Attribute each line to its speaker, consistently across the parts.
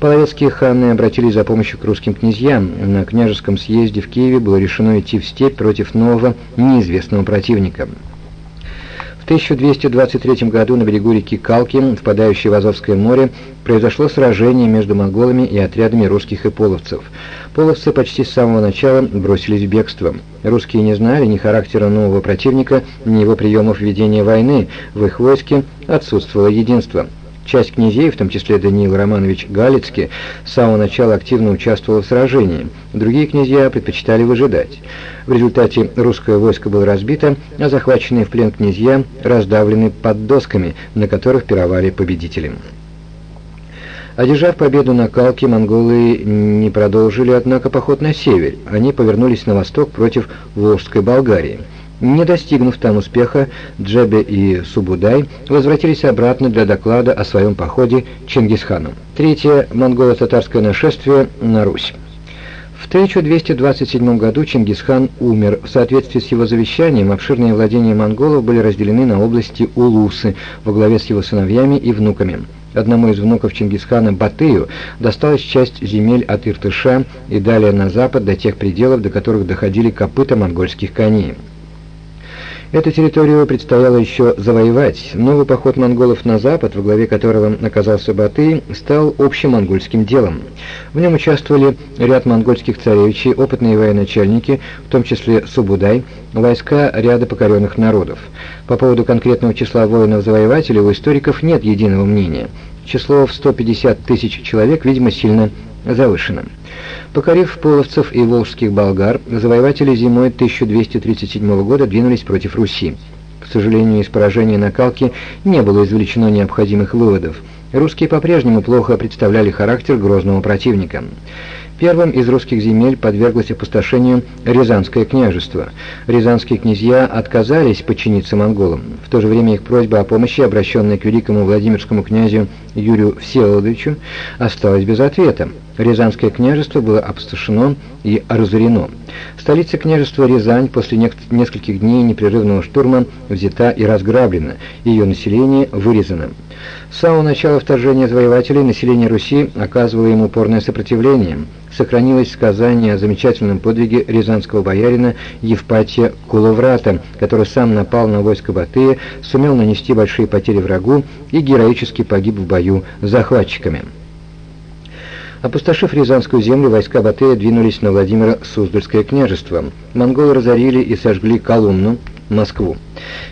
Speaker 1: Половецкие ханы обратились за помощью к русским князьям. На княжеском съезде в Киеве было решено идти в степь против нового, неизвестного противника. В 1223 году на берегу реки Калки, впадающей в Азовское море, произошло сражение между монголами и отрядами русских и половцев. Половцы почти с самого начала бросились в бегство. Русские не знали ни характера нового противника, ни его приемов ведения войны. В их войске отсутствовало единство. Часть князей, в том числе Даниил Романович Галицкий, с самого начала активно участвовал в сражении. Другие князья предпочитали выжидать. В результате русское войско было разбито, а захваченные в плен князья раздавлены под досками, на которых пировали победители. Одержав победу на Калке, монголы не продолжили, однако, поход на север. Они повернулись на восток против Волжской Болгарии. Не достигнув там успеха, Джебе и Субудай возвратились обратно для доклада о своем походе Чингисхану. Третье монголо-татарское нашествие на Русь. В 1227 году Чингисхан умер. В соответствии с его завещанием, обширные владения монголов были разделены на области Улусы во главе с его сыновьями и внуками. Одному из внуков Чингисхана Батыю досталась часть земель от Иртыша и далее на запад до тех пределов, до которых доходили копыта монгольских коней. Эту территорию предстояло еще завоевать. Новый поход монголов на запад, во главе которого оказался Батый, стал общим монгольским делом. В нем участвовали ряд монгольских царевичей, опытные военачальники, в том числе Субудай, войска ряда покоренных народов. По поводу конкретного числа воинов-завоевателей у историков нет единого мнения. Число в 150 тысяч человек, видимо, сильно завышено. Покорив половцев и волжских болгар, завоеватели зимой 1237 года двинулись против Руси. К сожалению, из поражения на Калке не было извлечено необходимых выводов. Русские по-прежнему плохо представляли характер грозного противника. Первым из русских земель подверглось опустошению Рязанское княжество. Рязанские князья отказались подчиниться монголам. В то же время их просьба о помощи, обращенная к великому Владимирскому князю Юрию Всеволодовичу, осталась без ответа. Рязанское княжество было опустошено и разорено. Столица княжества Рязань после нескольких дней непрерывного штурма взята и разграблена, ее население вырезано. С самого начала вторжения завоевателей население Руси оказывало им упорное сопротивление. Сохранилось сказание о замечательном подвиге рязанского боярина Евпатия Куловрата, который сам напал на войско Батыя, сумел нанести большие потери врагу и героически погиб в бою с захватчиками. Опустошив Рязанскую землю, войска Батыя двинулись на Владимиро-Суздальское княжество. Монголы разорили и сожгли Коломну, Москву.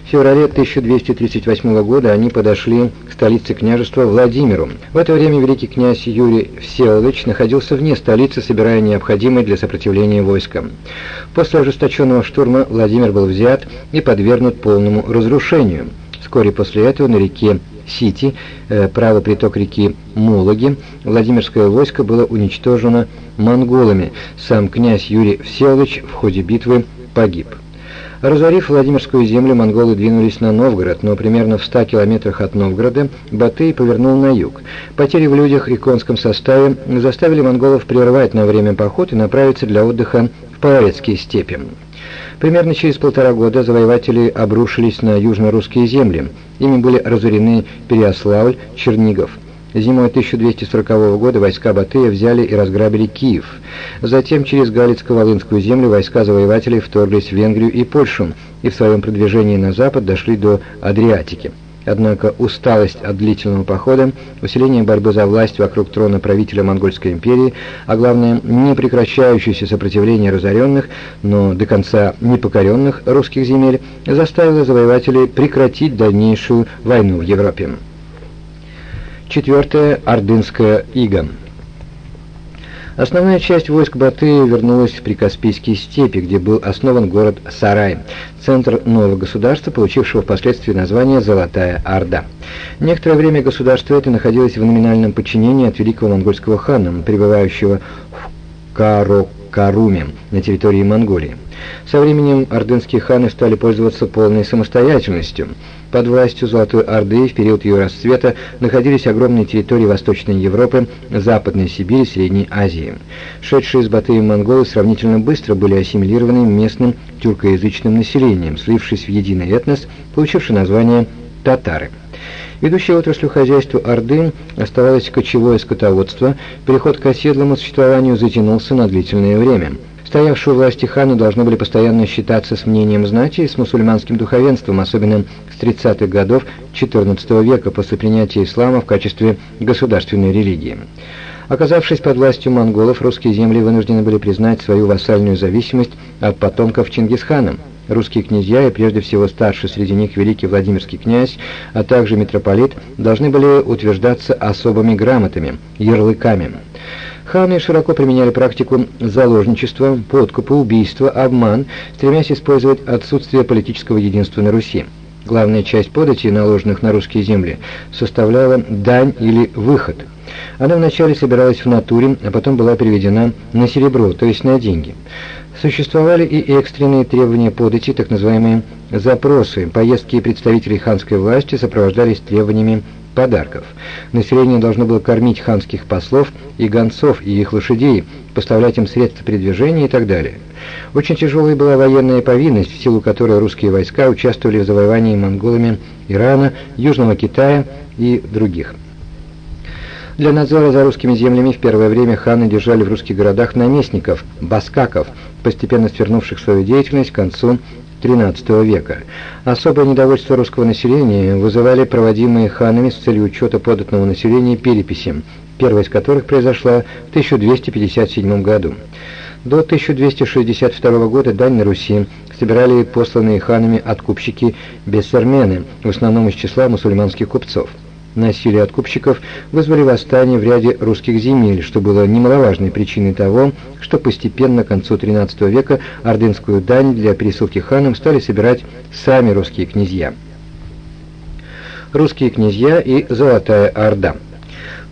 Speaker 1: В феврале 1238 года они подошли к столице княжества Владимиру. В это время великий князь Юрий Всеволодович находился вне столицы, собирая необходимые для сопротивления войска. После ожесточенного штурма Владимир был взят и подвергнут полному разрушению. Вскоре после этого на реке Сити, э, правый приток реки Мологи, Владимирское войско было уничтожено монголами. Сам князь Юрий Всеволодович в ходе битвы погиб. Разорив Владимирскую землю, монголы двинулись на Новгород, но примерно в 100 километрах от Новгорода Батый повернул на юг. Потери в людях и конском составе заставили монголов прервать на время поход и направиться для отдыха в Половецкие степи. Примерно через полтора года завоеватели обрушились на южно-русские земли. Ими были разорены Переославль, Чернигов. Зимой 1240 года войска Батыя взяли и разграбили Киев. Затем через Галицко-Волынскую землю войска завоевателей вторглись в Венгрию и Польшу и в своем продвижении на запад дошли до Адриатики. Однако усталость от длительного похода, усиление борьбы за власть вокруг трона правителя Монгольской империи, а главное, непрекращающееся сопротивление разоренных, но до конца непокоренных русских земель, заставило завоевателей прекратить дальнейшую войну в Европе. Четвертое. Ордынская ига. Основная часть войск Батыя вернулась в Прикаспийские степи, где был основан город Сарай, центр нового государства, получившего впоследствии название Золотая Орда. Некоторое время государство это находилось в номинальном подчинении от великого монгольского хана, пребывающего в Карокаруме на территории Монголии. Со временем ордынские ханы стали пользоваться полной самостоятельностью. Под властью Золотой Орды в период ее расцвета находились огромные территории Восточной Европы, Западной Сибири, Средней Азии. Шедшие с Батыем монголы сравнительно быстро были ассимилированы местным тюркоязычным населением, слившись в единый этнос, получивший название «татары». Ведущей отраслью хозяйства Орды оставалось кочевое скотоводство, переход к оседлому существованию затянулся на длительное время. Стоявшие у власти ханы должны были постоянно считаться с мнением знати и с мусульманским духовенством, особенно с 30-х годов XIV века после принятия ислама в качестве государственной религии. Оказавшись под властью монголов, русские земли вынуждены были признать свою вассальную зависимость от потомков Чингисхана – Русские князья и прежде всего старший среди них великий Владимирский князь, а также митрополит должны были утверждаться особыми грамотами, ярлыками. Ханы широко применяли практику заложничества, подкупа, убийства, обман, стремясь использовать отсутствие политического единства на Руси. Главная часть податей, наложенных на русские земли, составляла дань или выход. Она вначале собиралась в натуре, а потом была переведена на серебро, то есть на деньги. Существовали и экстренные требования подати, так называемые запросы. Поездки представителей ханской власти сопровождались требованиями подарков. Население должно было кормить ханских послов и гонцов и их лошадей, поставлять им средства передвижения и так далее. Очень тяжелой была военная повинность, в силу которой русские войска участвовали в завоевании монголами Ирана, Южного Китая и других. Для надзора за русскими землями в первое время ханы держали в русских городах наместников, баскаков, постепенно свернувших свою деятельность к концу XIII века. Особое недовольство русского населения вызывали проводимые ханами с целью учета податного населения переписи, первая из которых произошла в 1257 году. До 1262 года дань на Руси собирали посланные ханами откупщики бессермены, в основном из числа мусульманских купцов. Насилие откупщиков вызвали восстание в ряде русских земель, что было немаловажной причиной того, что постепенно к концу XIII века ордынскую дань для пересылки ханам стали собирать сами русские князья. Русские князья и Золотая Орда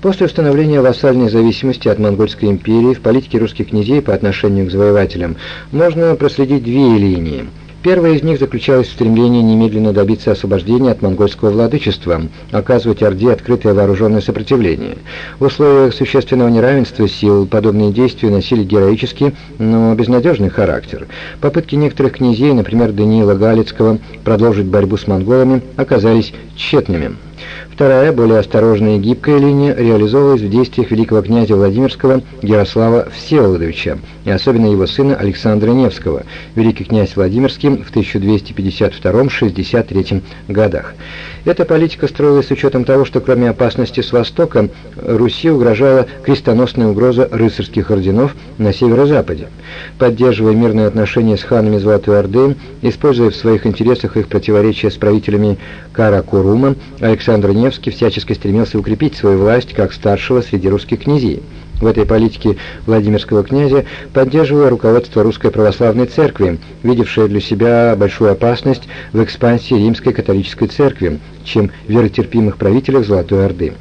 Speaker 1: После установления вассальной зависимости от Монгольской империи в политике русских князей по отношению к завоевателям можно проследить две линии – Первая из них заключалась в стремлении немедленно добиться освобождения от монгольского владычества, оказывать Орде открытое вооруженное сопротивление. В условиях существенного неравенства сил подобные действия носили героический, но безнадежный характер. Попытки некоторых князей, например, Даниила Галицкого, продолжить борьбу с монголами, оказались тщетными. Вторая, более осторожная и гибкая линия реализовывалась в действиях великого князя Владимирского Ярослава Всеволодовича и особенно его сына Александра Невского, великий князь Владимирский в 1252-63 годах. Эта политика строилась с учетом того, что кроме опасности с востока, Руси угрожала крестоносная угроза рыцарских орденов на северо-западе. Поддерживая мирные отношения с ханами Золотой Орды, используя в своих интересах их противоречия с правителями Каракурума, Александр Невский всячески стремился укрепить свою власть как старшего среди русских князей. В этой политике Владимирского князя поддерживало руководство Русской Православной Церкви, видевшее для себя большую опасность в экспансии Римской католической церкви, чем веротерпимых правителях Золотой Орды.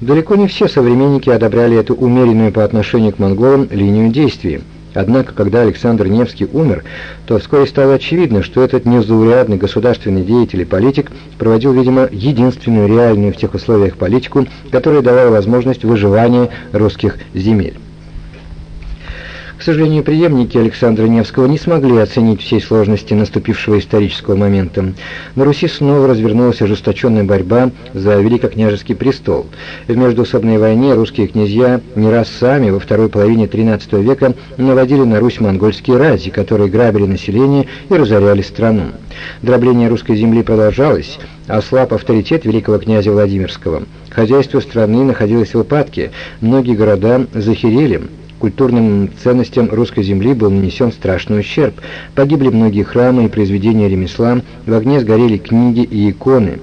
Speaker 1: Далеко не все современники одобряли эту умеренную по отношению к монголам линию действий. Однако, когда Александр Невский умер, то вскоре стало очевидно, что этот незаурядный государственный деятель и политик проводил, видимо, единственную реальную в тех условиях политику, которая давала возможность выживания русских земель. К сожалению, преемники Александра Невского не смогли оценить всей сложности наступившего исторического момента. На Руси снова развернулась ожесточенная борьба за великокняжеский престол. В междуусобной войне русские князья не раз сами во второй половине XIII века наводили на Русь монгольские рази, которые грабили население и разоряли страну. Дробление русской земли продолжалось, ослаб авторитет великого князя Владимирского. Хозяйство страны находилось в упадке, многие города захерели, Культурным ценностям русской земли был нанесен страшный ущерб. Погибли многие храмы и произведения ремесла, в огне сгорели книги и иконы.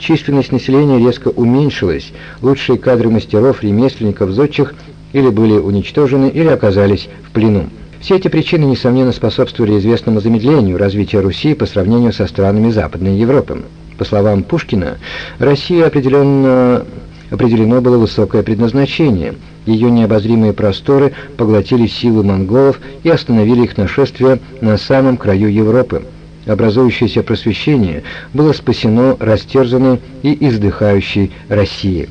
Speaker 1: Численность населения резко уменьшилась, лучшие кадры мастеров, ремесленников, зодчих или были уничтожены, или оказались в плену. Все эти причины, несомненно, способствовали известному замедлению развития Руси по сравнению со странами Западной Европы. По словам Пушкина, Россия определенно определено было высокое предназначение. Ее необозримые просторы поглотили силы монголов и остановили их нашествие на самом краю Европы. Образующееся просвещение было спасено растерзанной и издыхающей Россией.